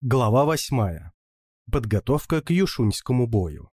Глава 8. Подготовка к Юшуньскому бою.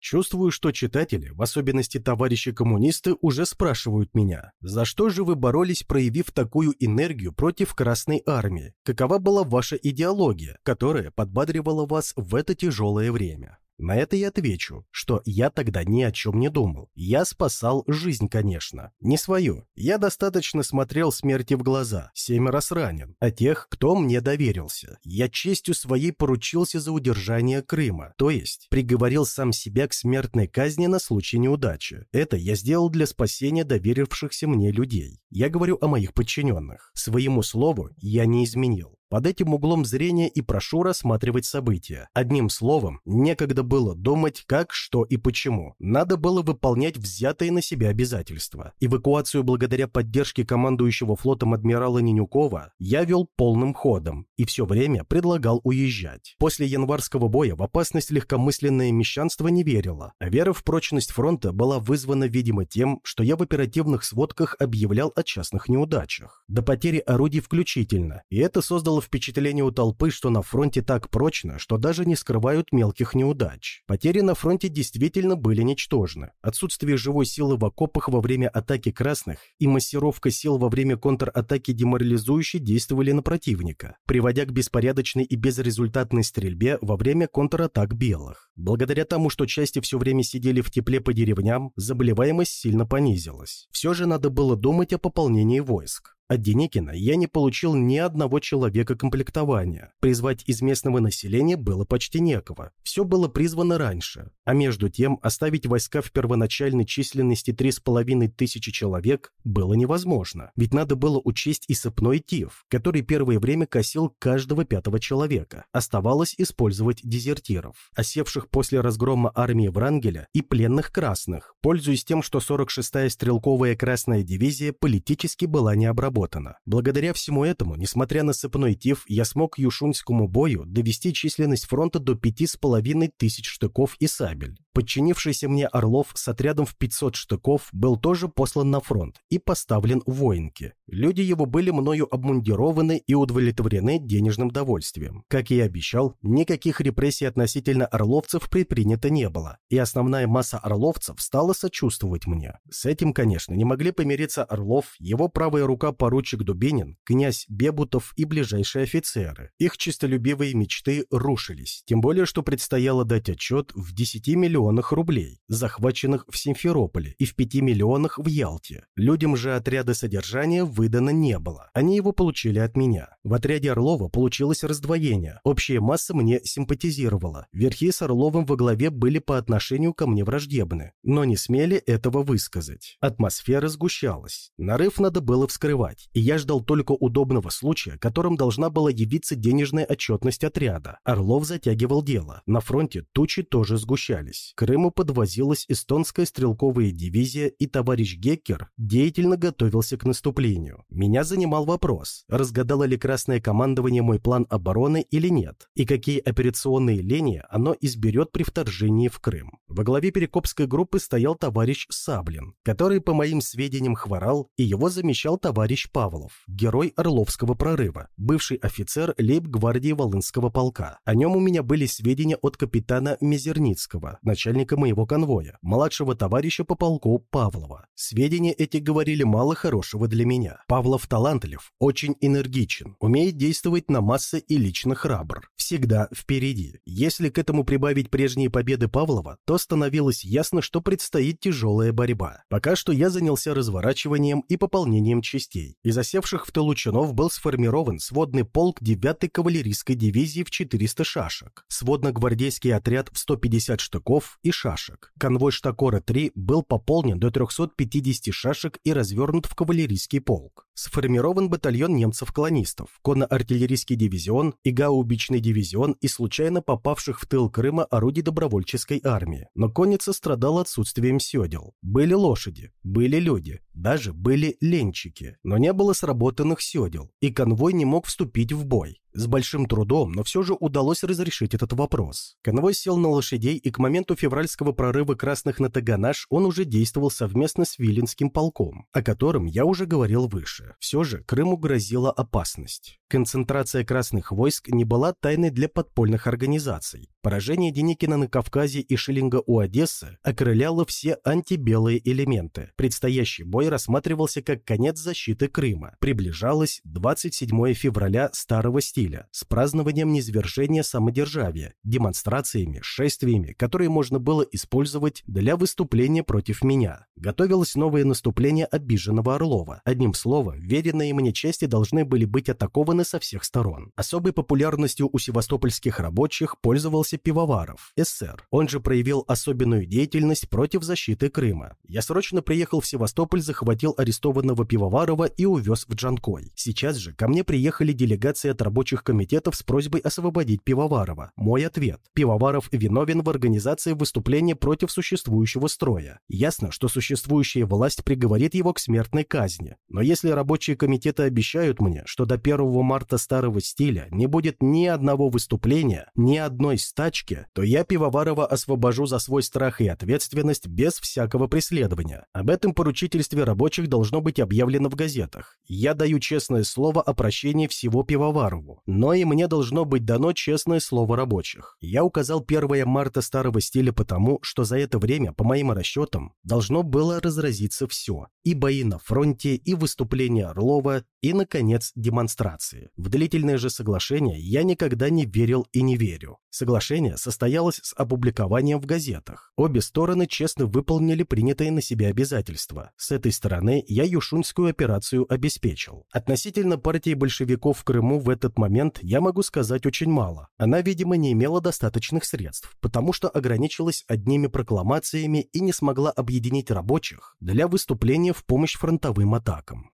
Чувствую, что читатели, в особенности товарищи-коммунисты, уже спрашивают меня, за что же вы боролись, проявив такую энергию против Красной Армии? Какова была ваша идеология, которая подбадривала вас в это тяжелое время? На это я отвечу, что я тогда ни о чем не думал. Я спасал жизнь, конечно. Не свою. Я достаточно смотрел смерти в глаза, семь раз ранен. А тех, кто мне доверился. Я честью своей поручился за удержание Крыма. То есть, приговорил сам себя к смертной казни на случай неудачи. Это я сделал для спасения доверившихся мне людей. Я говорю о моих подчиненных. Своему слову я не изменил. Под этим углом зрения и прошу рассматривать события. Одним словом, некогда было думать, как, что и почему. Надо было выполнять взятые на себя обязательства. Эвакуацию благодаря поддержке командующего флотом адмирала Нинюкова я вел полным ходом и все время предлагал уезжать. После январского боя в опасность легкомысленное мещанство не верило, а вера в прочность фронта была вызвана, видимо, тем, что я в оперативных сводках объявлял о частных неудачах. До потери орудий включительно, и это создало создало впечатление у толпы, что на фронте так прочно, что даже не скрывают мелких неудач. Потери на фронте действительно были ничтожны. Отсутствие живой силы в окопах во время атаки красных и массировка сил во время контратаки деморализующе действовали на противника, приводя к беспорядочной и безрезультатной стрельбе во время контратак белых. Благодаря тому, что части все время сидели в тепле по деревням, заболеваемость сильно понизилась. Все же надо было думать о пополнении войск. От Деникина я не получил ни одного человека комплектования. Призвать из местного населения было почти некого. Все было призвано раньше. А между тем оставить войска в первоначальной численности 3,5 тысячи человек было невозможно. Ведь надо было учесть и сыпной тиф, который первое время косил каждого пятого человека. Оставалось использовать дезертиров, осевших после разгрома армии Врангеля и пленных красных, пользуясь тем, что 46-я стрелковая красная дивизия политически была не отработано. Благодаря всему этому, несмотря на сыпной тиф, я смог к Юшуньскому бою довести численность фронта до пяти с половиной тысяч штыков и сабель. Подчинившийся мне Орлов с отрядом в 500 штыков был тоже послан на фронт и поставлен в воинки. Люди его были мною обмундированы и удовлетворены денежным довольствием. Как и обещал, никаких репрессий относительно орловцев предпринято не было, и основная масса орловцев стала сочувствовать мне. С этим, конечно, не могли помириться Орлов, его правая рука поручик Дубинин, князь Бебутов и ближайшие офицеры. Их чистолюбивые мечты рушились, тем более, что предстояло дать отчет в 10 миллионах миллионах рублей, захваченных в Симферополе, и в 5 миллионах в Ялте. Людям же отряда содержания выдано не было. Они его получили от меня. В отряде Орлова получилось раздвоение. Общая масса мне симпатизировала. Верхи с Орловым во главе были по отношению ко мне враждебны, но не смели этого высказать. Атмосфера сгущалась. Нарыв надо было вскрывать, и я ждал только удобного случая, которым должна была явиться денежная отчетность отряда. Орлов затягивал дело. На фронте тучи тоже сгущались. Крыму подвозилась эстонская стрелковая дивизия, и товарищ Геккер деятельно готовился к наступлению. Меня занимал вопрос, разгадало ли Красное командование мой план обороны или нет, и какие операционные линии оно изберет при вторжении в Крым. Во главе Перекопской группы стоял товарищ Саблин, который, по моим сведениям, хворал, и его замещал товарищ Павлов, герой Орловского прорыва, бывший офицер лейб-гвардии Волынского полка. О нем у меня были сведения от капитана Мизерницкого, начальника начальника моего конвоя, младшего товарища по полку Павлова. Сведения эти говорили мало хорошего для меня. Павлов талантлив, очень энергичен, умеет действовать на массы и лично храбр. Всегда впереди. Если к этому прибавить прежние победы Павлова, то становилось ясно, что предстоит тяжелая борьба. Пока что я занялся разворачиванием и пополнением частей. Из осевших в тылу чинов был сформирован сводный полк 9-й кавалерийской дивизии в 400 шашек, сводно-гвардейский отряд в 150 штыков, и шашек. Конвой Штакора-3 был пополнен до 350 шашек и развернут в кавалерийский полк. Сформирован батальон немцев-колонистов, конно-артиллерийский дивизион и гаубичный дивизион и случайно попавших в тыл Крыма орудий добровольческой армии. Но конница страдала отсутствием седел. Были лошади, были люди, даже были ленчики, но не было сработанных седел, и конвой не мог вступить в бой. С большим трудом, но все же удалось разрешить этот вопрос. Конвой сел на лошадей, и к моменту февральского прорыва красных на Таганаш он уже действовал совместно с Виленским полком, о котором я уже говорил выше. Дальше. Все же Крыму грозила опасность. Концентрация красных войск не была тайной для подпольных организаций. Поражение Деникина на Кавказе и Шиллинга у Одессы окрыляло все антибелые элементы. Предстоящий бой рассматривался как конец защиты Крыма. Приближалось 27 февраля старого стиля с празднованием низвержения самодержавия, демонстрациями, шествиями, которые можно было использовать для выступления против меня. Готовилось новое наступление обиженного Орлова. Одним словом, веренные мне части должны были быть атакованы со всех сторон. Особой популярностью у севастопольских рабочих пользовался Пивоваров, СССР. Он же проявил особенную деятельность против защиты Крыма. Я срочно приехал в Севастополь, захватил арестованного Пивоварова и увез в Джанкой. Сейчас же ко мне приехали делегации от рабочих комитетов с просьбой освободить Пивоварова. Мой ответ. Пивоваров виновен в организации выступления против существующего строя. Ясно, что существующая власть приговорит его к смертной казни. Но если рабочие комитеты обещают мне, что до 1 марта старого стиля не будет ни одного выступления, ни одной стачки, то я Пивоварова освобожу за свой страх и ответственность без всякого преследования. Об этом поручительстве рабочих должно быть объявлено в газетах. Я даю честное слово о прощении всего Пивоварову, но и мне должно быть дано честное слово рабочих. Я указал 1 марта старого стиля потому, что за это время, по моим расчетам, должно было разразиться все. И бои на фронте, и выступления Орлова, и, наконец, демонстрации. В длительное же соглашение я никогда не верил и не верю. Соглашение состоялось с опубликованием в газетах. Обе стороны честно выполнили принятые на себя обязательства. С этой стороны я Юшуньскую операцию обеспечил. Относительно партии большевиков в Крыму в этот момент я могу сказать очень мало. Она, видимо, не имела достаточных средств, потому что ограничилась одними прокламациями и не смогла объединить рабочих для выступления в помощь фронтовым атакам.